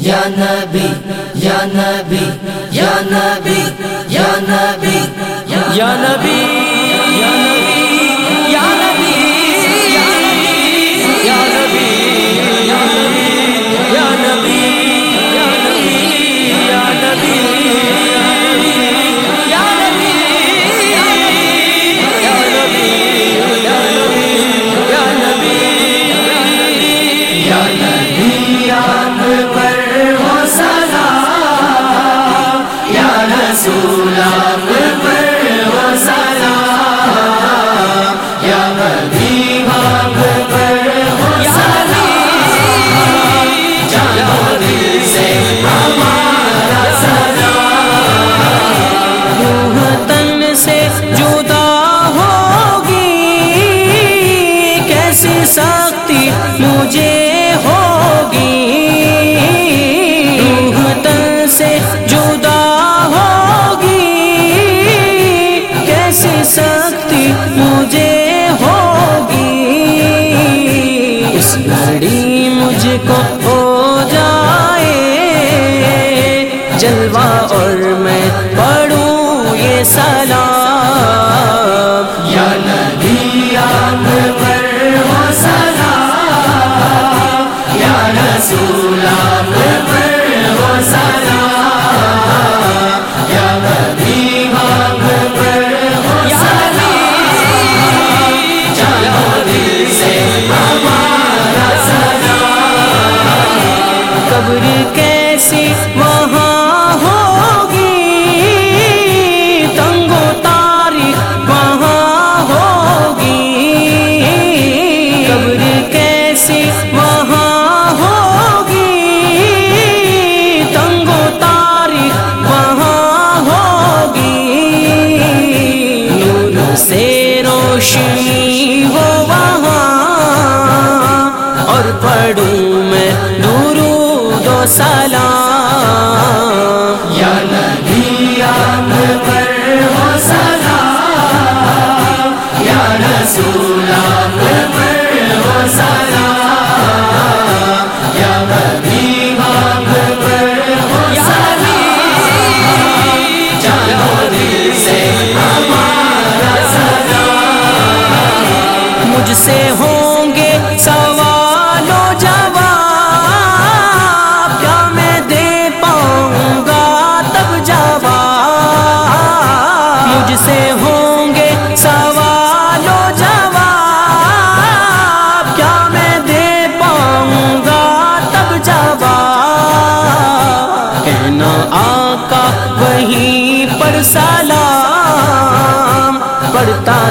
یا نبی یا نبی یا نبی یا نبی یا نبی. مجھے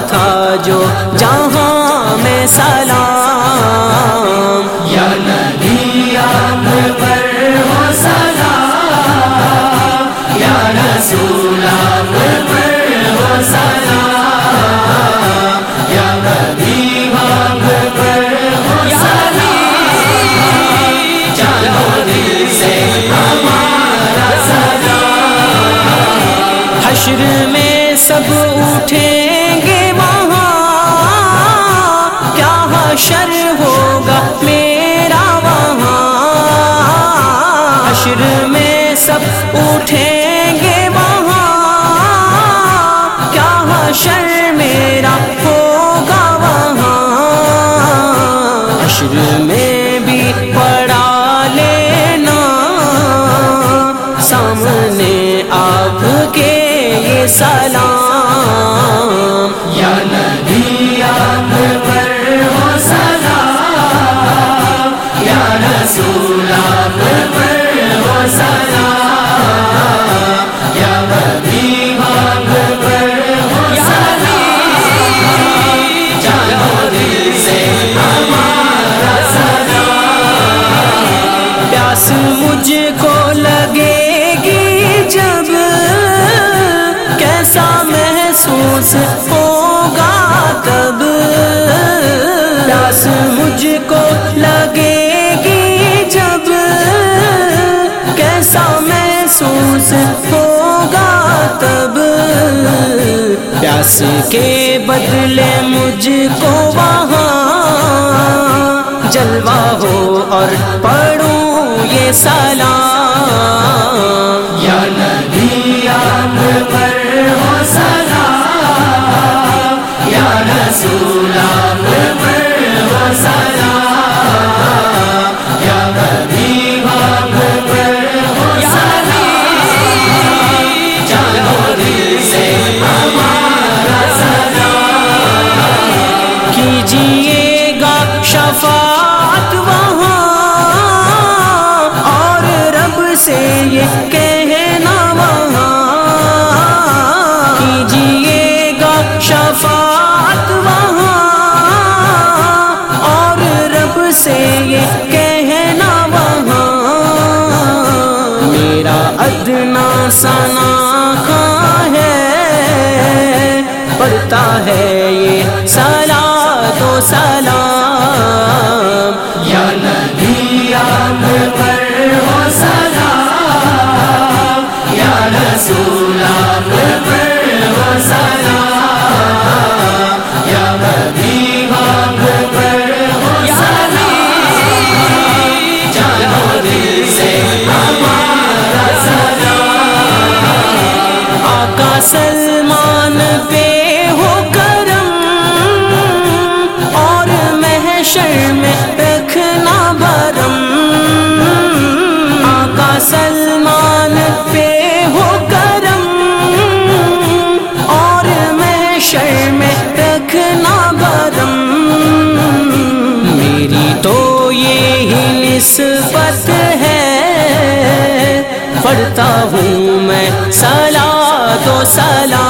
تھا جو جہاں میں سلام یا نبی آپ پر ہو سلام یا رسول آپ پر ہو سلام یا نبی آپ پر ہو سلام دل سے ہمارا سلام حشر میں سب شروع میں پیاس ہوگا تب۔ پیاس مجھ کو لگے گی جب۔ کیسا محسوس ہوگا تب۔ پیاس کے بدلے مجھ کو وہاں جلوہ ہو اور پڑھوں یہ سلام یا نبی۔ ادنا سنا ہے پڑھتا ہے یہ سلا تو سلام بھرم آقا سلمان پہ ہو کرم۔ اور محشر میں رکھنا بھرم میری تو یہی نسبت ہے۔ پڑھتا ہوں میں سلا تو سلام۔